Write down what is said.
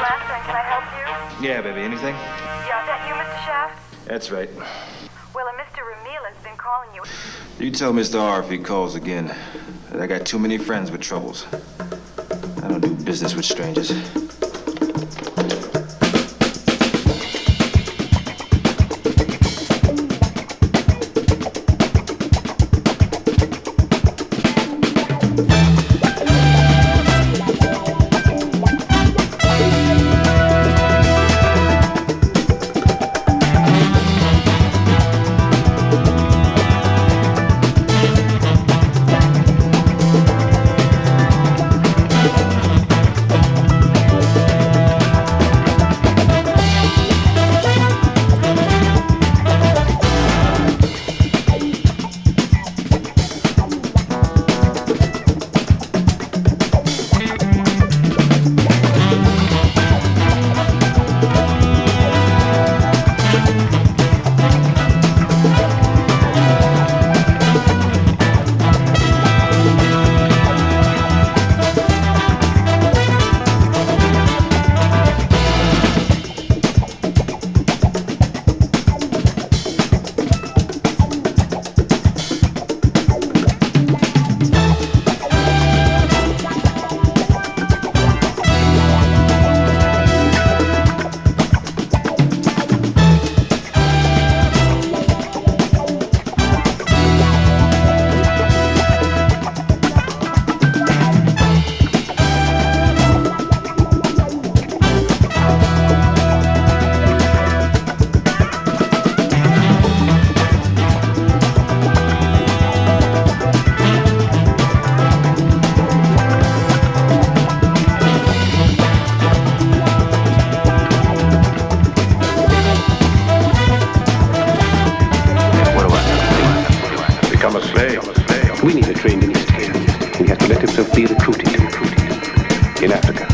Can I help you? Yeah, baby, anything? Yeah, is that you, Mr. Shaft? That's right. Well, a Mr. Ramil has been calling you. You tell Mr. R if he calls again. that I got too many friends with troubles. I don't do business with strangers. in Africa.